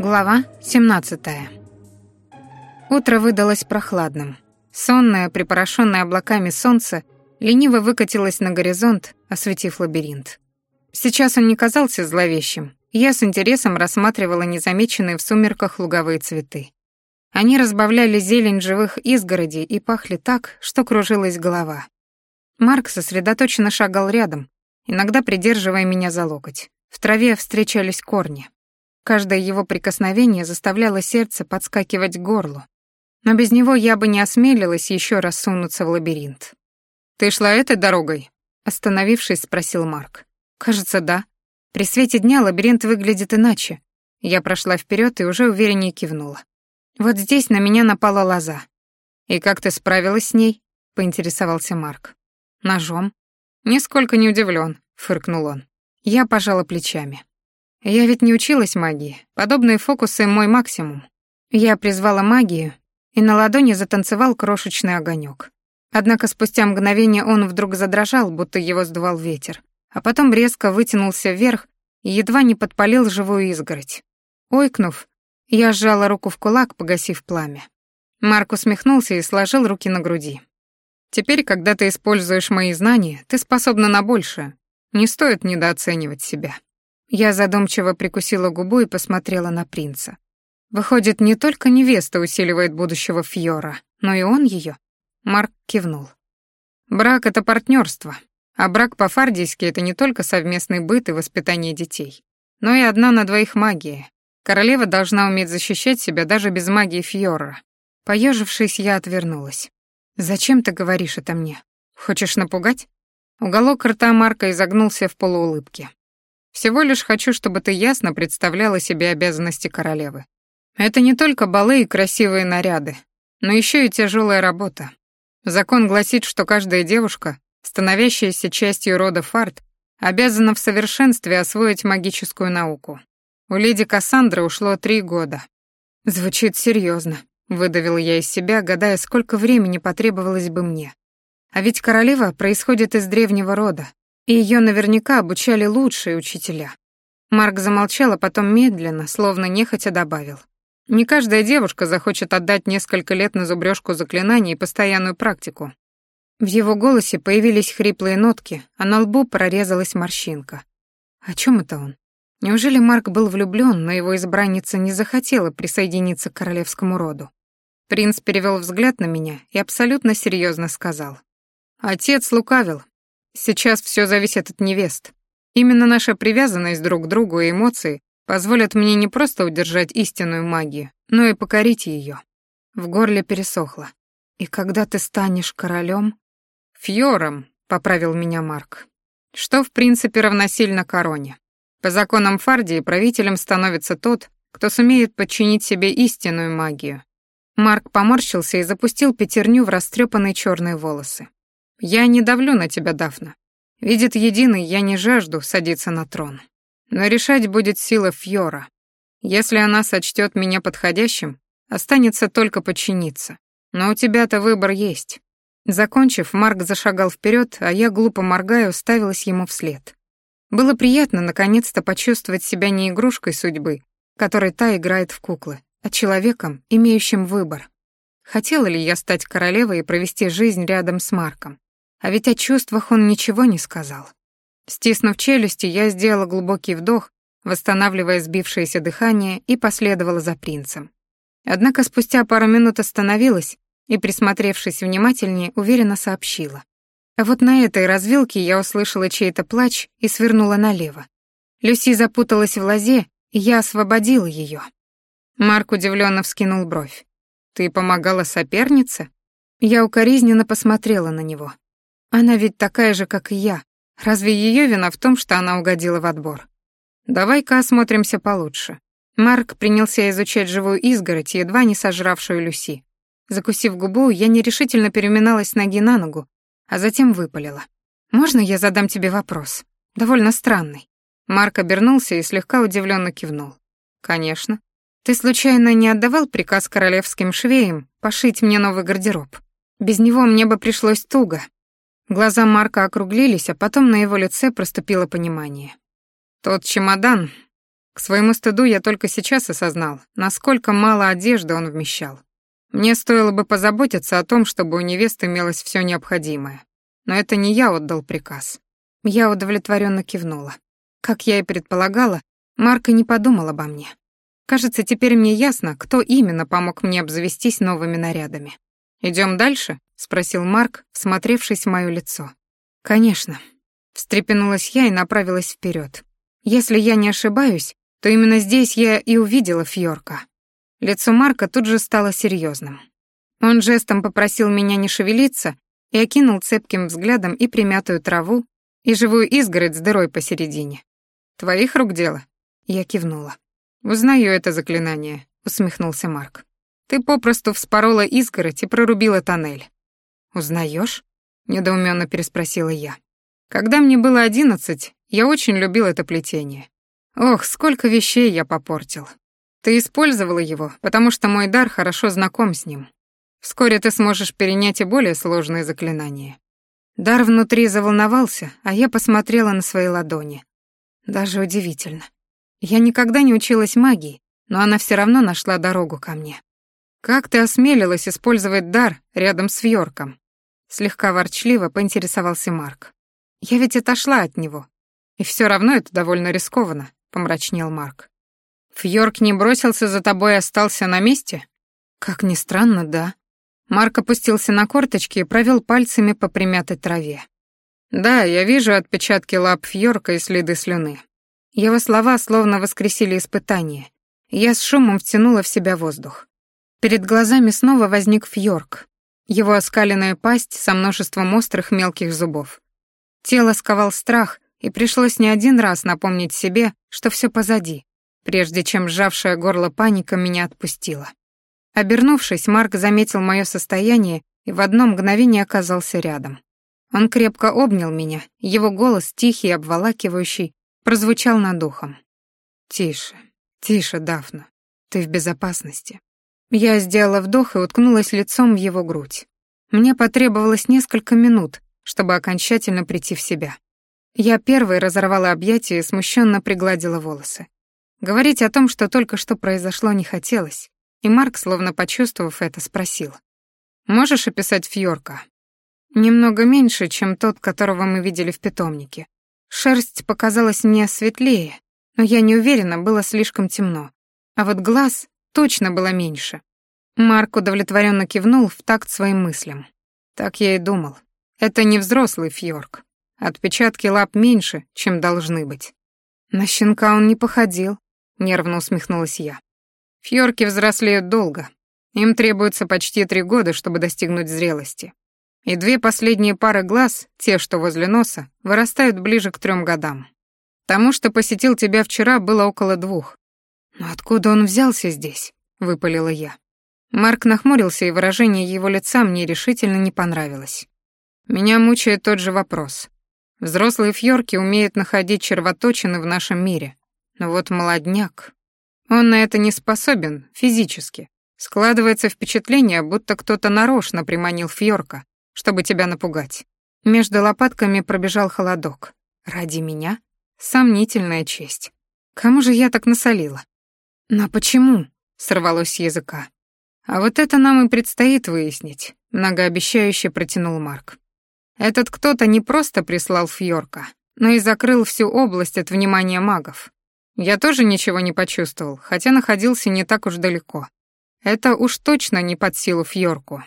Глава 17. Утро выдалось прохладным. Сонное, припорошенное облаками солнце лениво выкатилось на горизонт, осветив лабиринт. Сейчас он не казался зловещим. Я с интересом рассматривала незамеченные в сумерках луговые цветы. Они разбавляли зелень живых изгородей и пахли так, что кружилась голова. Марк сосредоточенно шагал рядом, иногда придерживая меня за локоть. В траве встречались корни. Каждое его прикосновение заставляло сердце подскакивать к горлу. Но без него я бы не осмелилась еще раз сунуться в лабиринт. «Ты шла этой дорогой?» Остановившись, спросил Марк. «Кажется, да. При свете дня лабиринт выглядит иначе». Я прошла вперед и уже увереннее кивнула. Вот здесь на меня напала лоза. «И как ты справилась с ней?» — поинтересовался Марк. «Ножом». «Нисколько не удивлен, фыркнул он. Я пожала плечами. Я ведь не училась магии. Подобные фокусы — мой максимум. Я призвала магию, и на ладони затанцевал крошечный огонек. Однако спустя мгновение он вдруг задрожал, будто его сдувал ветер, а потом резко вытянулся вверх и едва не подпалил живую изгородь. Ойкнув, я сжала руку в кулак, погасив пламя. Марк усмехнулся и сложил руки на груди. «Теперь, когда ты используешь мои знания, ты способна на большее. Не стоит недооценивать себя». Я задумчиво прикусила губу и посмотрела на принца. Выходит, не только невеста усиливает будущего Фьора, но и он ее. Марк кивнул. Брак — это партнерство, а брак по-фардийски — это не только совместный быт и воспитание детей, но и одна на двоих магия. Королева должна уметь защищать себя даже без магии Фьора. Поежившись, я отвернулась. «Зачем ты говоришь это мне? Хочешь напугать?» Уголок рта Марка изогнулся в полуулыбке. Всего лишь хочу, чтобы ты ясно представляла себе обязанности королевы. Это не только балы и красивые наряды, но еще и тяжелая работа. Закон гласит, что каждая девушка, становящаяся частью рода Фарт, обязана в совершенстве освоить магическую науку. У леди Кассандры ушло три года. Звучит серьезно, выдавил я из себя, гадая, сколько времени потребовалось бы мне. А ведь королева происходит из древнего рода, и ее наверняка обучали лучшие учителя. Марк замолчал, а потом медленно, словно нехотя добавил. Не каждая девушка захочет отдать несколько лет на зубрёжку заклинаний и постоянную практику. В его голосе появились хриплые нотки, а на лбу прорезалась морщинка. О чем это он? Неужели Марк был влюблён, но его избранница не захотела присоединиться к королевскому роду? Принц перевел взгляд на меня и абсолютно серьезно сказал. «Отец лукавил. Сейчас все зависит от невест. Именно наша привязанность друг к другу и эмоции позволят мне не просто удержать истинную магию, но и покорить ее. В горле пересохло. И когда ты станешь королем? Фьором, поправил меня Марк. Что, в принципе, равносильно короне. По законам Фардии правителем становится тот, кто сумеет подчинить себе истинную магию. Марк поморщился и запустил пятерню в растрепанные черные волосы. Я не давлю на тебя, Дафна. Видит единый, я не жажду садиться на трон. Но решать будет сила Фьора. Если она сочтет меня подходящим, останется только подчиниться. Но у тебя-то выбор есть. Закончив, Марк зашагал вперед, а я, глупо моргая, уставилась ему вслед. Было приятно наконец-то почувствовать себя не игрушкой судьбы, которой та играет в куклы, а человеком, имеющим выбор. Хотела ли я стать королевой и провести жизнь рядом с Марком? А ведь о чувствах он ничего не сказал. Стиснув челюсти, я сделала глубокий вдох, восстанавливая сбившееся дыхание, и последовала за принцем. Однако спустя пару минут остановилась и, присмотревшись внимательнее, уверенно сообщила. А вот на этой развилке я услышала чей-то плач и свернула налево. Люси запуталась в лозе, и я освободила ее. Марк удивленно вскинул бровь. «Ты помогала сопернице?» Я укоризненно посмотрела на него. Она ведь такая же, как и я. Разве ее вина в том, что она угодила в отбор? Давай-ка осмотримся получше. Марк принялся изучать живую изгородь, едва не сожравшую Люси. Закусив губу, я нерешительно переминалась ноги на ногу, а затем выпалила. «Можно я задам тебе вопрос? Довольно странный». Марк обернулся и слегка удивленно кивнул. «Конечно. Ты случайно не отдавал приказ королевским швеям пошить мне новый гардероб? Без него мне бы пришлось туго, Глаза Марка округлились, а потом на его лице проступило понимание. «Тот чемодан. К своему стыду я только сейчас осознал, насколько мало одежды он вмещал. Мне стоило бы позаботиться о том, чтобы у невесты имелось все необходимое. Но это не я отдал приказ. Я удовлетворенно кивнула. Как я и предполагала, Марко не подумал обо мне. Кажется, теперь мне ясно, кто именно помог мне обзавестись новыми нарядами. Идем дальше?» — спросил Марк, всмотревшись в моё лицо. «Конечно». Встрепенулась я и направилась вперед. Если я не ошибаюсь, то именно здесь я и увидела Фьорка. Лицо Марка тут же стало серьезным. Он жестом попросил меня не шевелиться и окинул цепким взглядом и примятую траву, и живую изгородь с дырой посередине. «Твоих рук дело?» Я кивнула. «Узнаю это заклинание», — усмехнулся Марк. «Ты попросту вспорола изгородь и прорубила тоннель». «Узнаешь?» — недоуменно переспросила я. «Когда мне было одиннадцать, я очень любил это плетение. Ох, сколько вещей я попортил. Ты использовала его, потому что мой дар хорошо знаком с ним. Вскоре ты сможешь перенять и более сложные заклинания. Дар внутри заволновался, а я посмотрела на свои ладони. Даже удивительно. Я никогда не училась магии, но она все равно нашла дорогу ко мне. Как ты осмелилась использовать дар рядом с Фьорком? Слегка ворчливо поинтересовался Марк. Я ведь отошла от него. И все равно это довольно рискованно, помрачнел Марк. Фьорк не бросился за тобой и остался на месте? Как ни странно, да. Марк опустился на корточки и провел пальцами по примятой траве. Да, я вижу отпечатки лап Фьорка и следы слюны. Его слова словно воскресили испытание. Я с шумом втянула в себя воздух. Перед глазами снова возник Фьорк. Его оскаленная пасть со множеством острых мелких зубов. Тело сковал страх, и пришлось не один раз напомнить себе, что все позади, прежде чем сжавшая горло паника меня отпустила. Обернувшись, Марк заметил мое состояние и в одно мгновение оказался рядом. Он крепко обнял меня, его голос, тихий и обволакивающий, прозвучал над ухом. «Тише, тише, Дафна, ты в безопасности». Я сделала вдох и уткнулась лицом в его грудь. Мне потребовалось несколько минут, чтобы окончательно прийти в себя. Я первой разорвала объятия и смущенно пригладила волосы. Говорить о том, что только что произошло, не хотелось, и Марк, словно почувствовав это, спросил. «Можешь описать Фьорка?» «Немного меньше, чем тот, которого мы видели в питомнике. Шерсть показалась мне светлее, но я не уверена, было слишком темно. А вот глаз точно было меньше. Марк удовлетворенно кивнул в такт своим мыслям. Так я и думал. Это не взрослый фьорк. Отпечатки лап меньше, чем должны быть. На щенка он не походил, нервно усмехнулась я. Фьорки взрослеют долго. Им требуется почти три года, чтобы достигнуть зрелости. И две последние пары глаз, те, что возле носа, вырастают ближе к трем годам. Тому, что посетил тебя вчера, было около двух. Но откуда он взялся здесь? выпалила я. Марк нахмурился, и выражение его лица мне решительно не понравилось. Меня мучает тот же вопрос. Взрослые фьорки умеют находить червоточины в нашем мире. Но вот молодняк... Он на это не способен физически. Складывается впечатление, будто кто-то нарочно приманил фьорка, чтобы тебя напугать. Между лопатками пробежал холодок. Ради меня? Сомнительная честь. Кому же я так насолила? Но почему? Сорвалось с языка. А вот это нам и предстоит выяснить, многообещающе протянул Марк. Этот кто-то не просто прислал Фьорка, но и закрыл всю область от внимания магов. Я тоже ничего не почувствовал, хотя находился не так уж далеко. Это уж точно не под силу Фьорку.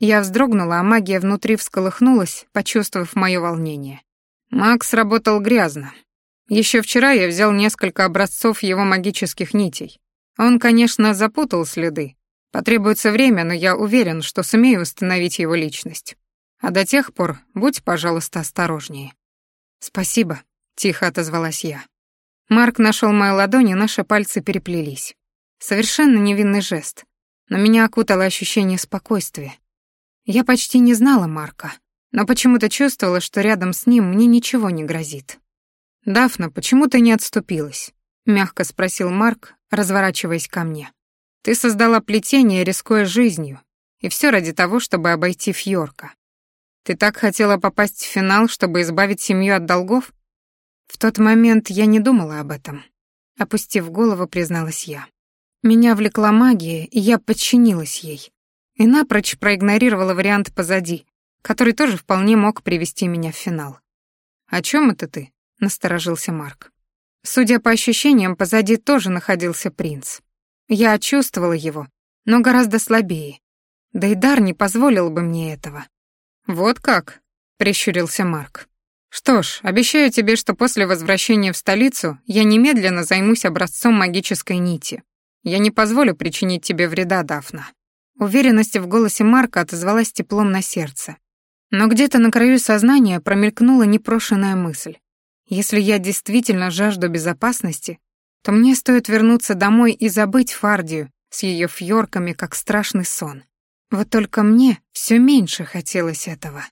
Я вздрогнула, а магия внутри всколыхнулась, почувствовав мое волнение. Макс работал грязно. Еще вчера я взял несколько образцов его магических нитей. Он, конечно, запутал следы. Потребуется время, но я уверен, что сумею установить его личность. А до тех пор будь, пожалуйста, осторожнее. Спасибо, тихо отозвалась я. Марк нашел ладонь, и наши пальцы переплелись. Совершенно невинный жест, но меня окутало ощущение спокойствия. Я почти не знала Марка, но почему-то чувствовала, что рядом с ним мне ничего не грозит. «Дафна, почему ты не отступилась?» — мягко спросил Марк, разворачиваясь ко мне. «Ты создала плетение, рискуя жизнью, и все ради того, чтобы обойти Фьорка. Ты так хотела попасть в финал, чтобы избавить семью от долгов?» В тот момент я не думала об этом. — опустив голову, призналась я. Меня влекла магия, и я подчинилась ей. И напрочь проигнорировала вариант позади, который тоже вполне мог привести меня в финал. «О чем это ты?» — насторожился Марк. Судя по ощущениям, позади тоже находился принц. Я чувствовала его, но гораздо слабее. Да и дар не позволил бы мне этого. «Вот как?» — прищурился Марк. «Что ж, обещаю тебе, что после возвращения в столицу я немедленно займусь образцом магической нити. Я не позволю причинить тебе вреда, Дафна». Уверенность в голосе Марка отозвалась теплом на сердце. Но где-то на краю сознания промелькнула непрошенная мысль. Если я действительно жажду безопасности, то мне стоит вернуться домой и забыть Фардию с ее фьорками, как страшный сон. Вот только мне все меньше хотелось этого.